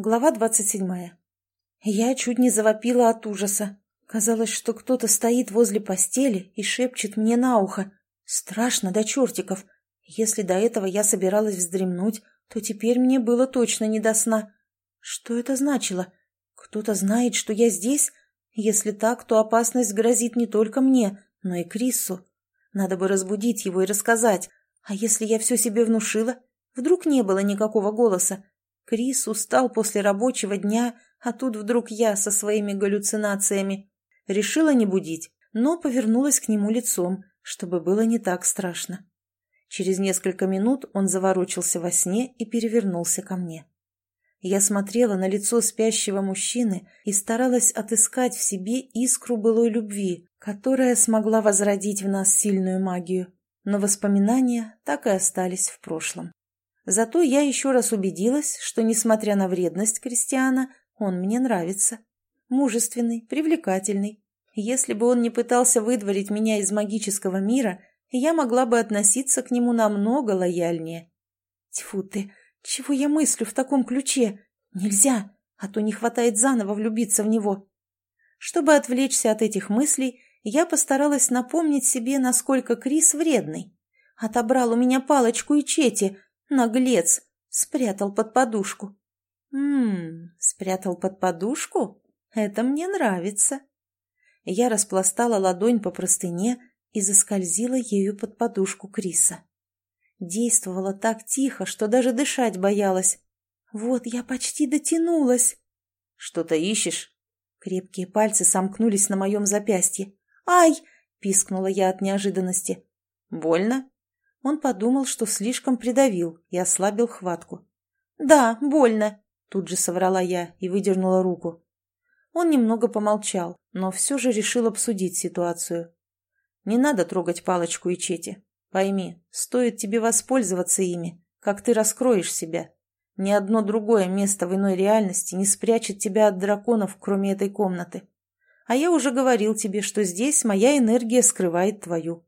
Глава двадцать седьмая. Я чуть не завопила от ужаса. Казалось, что кто-то стоит возле постели и шепчет мне на ухо. Страшно до чертиков. Если до этого я собиралась вздремнуть, то теперь мне было точно не до сна. Что это значило? Кто-то знает, что я здесь? Если так, то опасность грозит не только мне, но и Крису. Надо бы разбудить его и рассказать. А если я все себе внушила? Вдруг не было никакого голоса? Крис устал после рабочего дня, а тут вдруг я со своими галлюцинациями. Решила не будить, но повернулась к нему лицом, чтобы было не так страшно. Через несколько минут он заворочился во сне и перевернулся ко мне. Я смотрела на лицо спящего мужчины и старалась отыскать в себе искру былой любви, которая смогла возродить в нас сильную магию, но воспоминания так и остались в прошлом. Зато я еще раз убедилась, что, несмотря на вредность Кристиана, он мне нравится. Мужественный, привлекательный. Если бы он не пытался выдворить меня из магического мира, я могла бы относиться к нему намного лояльнее. Тьфу ты, чего я мыслю в таком ключе? Нельзя, а то не хватает заново влюбиться в него. Чтобы отвлечься от этих мыслей, я постаралась напомнить себе, насколько Крис вредный. Отобрал у меня палочку и чети, Наглец! Спрятал под подушку. Ммм, спрятал под подушку? Это мне нравится. Я распластала ладонь по простыне и заскользила ею под подушку Криса. Действовала так тихо, что даже дышать боялась. Вот я почти дотянулась. Что-то ищешь? Крепкие пальцы сомкнулись на моем запястье. «Ай!» — пискнула я от неожиданности. «Больно?» Он подумал, что слишком придавил и ослабил хватку. «Да, больно», — тут же соврала я и выдернула руку. Он немного помолчал, но все же решил обсудить ситуацию. «Не надо трогать палочку и чети. Пойми, стоит тебе воспользоваться ими, как ты раскроешь себя. Ни одно другое место в иной реальности не спрячет тебя от драконов, кроме этой комнаты. А я уже говорил тебе, что здесь моя энергия скрывает твою.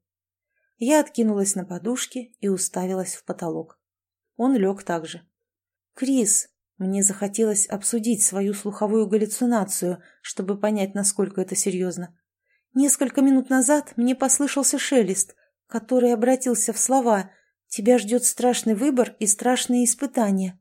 Я откинулась на подушке и уставилась в потолок. Он лег так же. «Крис!» Мне захотелось обсудить свою слуховую галлюцинацию, чтобы понять, насколько это серьезно. Несколько минут назад мне послышался шелест, который обратился в слова «Тебя ждет страшный выбор и страшные испытания».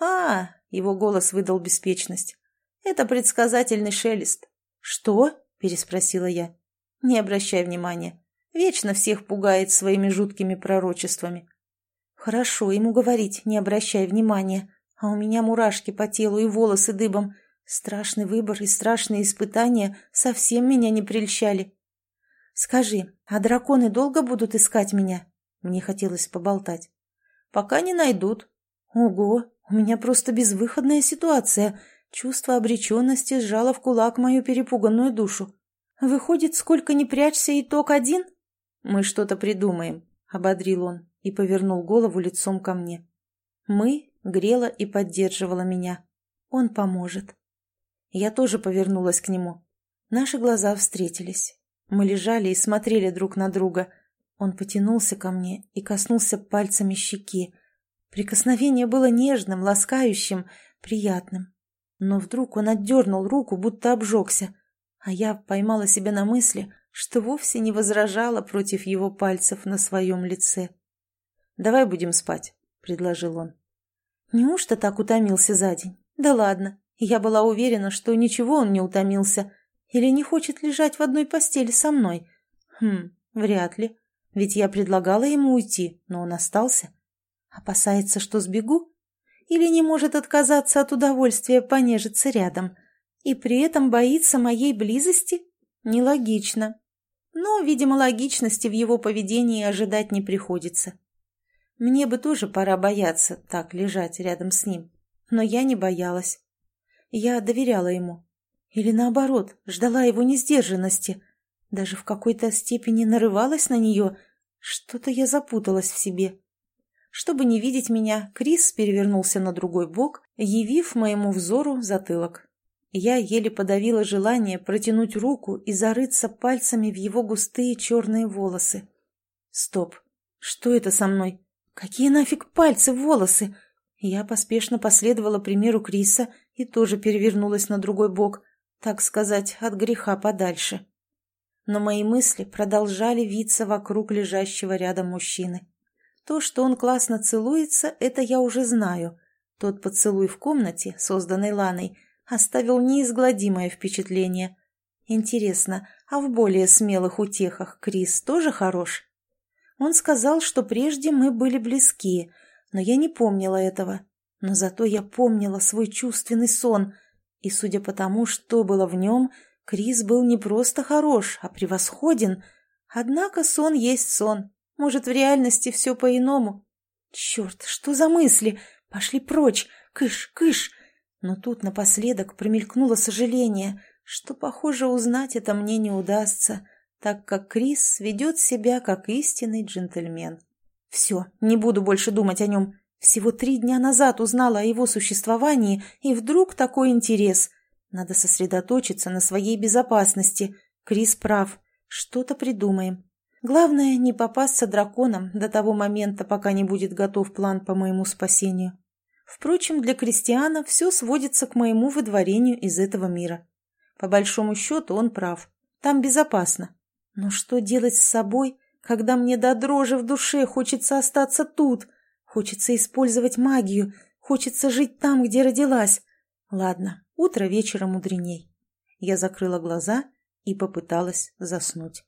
«А!» — его голос выдал беспечность. «Это предсказательный шелест». «Что?» — переспросила я. «Не обращай внимания. Вечно всех пугает своими жуткими пророчествами. Хорошо ему говорить, не обращай внимания, а у меня мурашки по телу и волосы дыбом. Страшный выбор и страшные испытания совсем меня не прельщали. Скажи, а драконы долго будут искать меня? Мне хотелось поболтать. Пока не найдут. Ого, у меня просто безвыходная ситуация. Чувство обреченности сжало в кулак мою перепуганную душу. Выходит, сколько ни прячься, итог один? «Мы что-то придумаем», — ободрил он и повернул голову лицом ко мне. «Мы» грела и поддерживала меня. «Он поможет». Я тоже повернулась к нему. Наши глаза встретились. Мы лежали и смотрели друг на друга. Он потянулся ко мне и коснулся пальцами щеки. Прикосновение было нежным, ласкающим, приятным. Но вдруг он отдернул руку, будто обжегся, а я поймала себя на мысли, что вовсе не возражала против его пальцев на своем лице. «Давай будем спать», — предложил он. Неужто так утомился за день? Да ладно, я была уверена, что ничего он не утомился. Или не хочет лежать в одной постели со мной? Хм, вряд ли. Ведь я предлагала ему уйти, но он остался. Опасается, что сбегу? Или не может отказаться от удовольствия понежиться рядом? И при этом боится моей близости? Нелогично. Но, видимо, логичности в его поведении ожидать не приходится. Мне бы тоже пора бояться так лежать рядом с ним. Но я не боялась. Я доверяла ему. Или наоборот, ждала его несдержанности. Даже в какой-то степени нарывалась на нее. Что-то я запуталась в себе. Чтобы не видеть меня, Крис перевернулся на другой бок, явив моему взору затылок. Я еле подавила желание протянуть руку и зарыться пальцами в его густые черные волосы. Стоп. Что это со мной? Какие нафиг пальцы в волосы? Я поспешно последовала примеру Криса и тоже перевернулась на другой бок, так сказать, от греха подальше. Но мои мысли продолжали виться вокруг лежащего рядом мужчины. То, что он классно целуется, это я уже знаю. Тот поцелуй в комнате, созданной Ланой, оставил неизгладимое впечатление. Интересно, а в более смелых утехах Крис тоже хорош? Он сказал, что прежде мы были близки, но я не помнила этого. Но зато я помнила свой чувственный сон, и, судя по тому, что было в нем, Крис был не просто хорош, а превосходен. Однако сон есть сон. Может, в реальности все по-иному? Черт, что за мысли? Пошли прочь! Кыш, кыш! Но тут напоследок промелькнуло сожаление, что, похоже, узнать это мне не удастся, так как Крис ведет себя как истинный джентльмен. Все, не буду больше думать о нем. Всего три дня назад узнала о его существовании, и вдруг такой интерес. Надо сосредоточиться на своей безопасности. Крис прав. Что-то придумаем. Главное, не попасться драконом до того момента, пока не будет готов план по моему спасению. Впрочем, для Кристиана все сводится к моему выдворению из этого мира. По большому счету он прав. Там безопасно. Но что делать с собой, когда мне до дрожи в душе хочется остаться тут? Хочется использовать магию, хочется жить там, где родилась. Ладно, утро вечера мудреней. Я закрыла глаза и попыталась заснуть.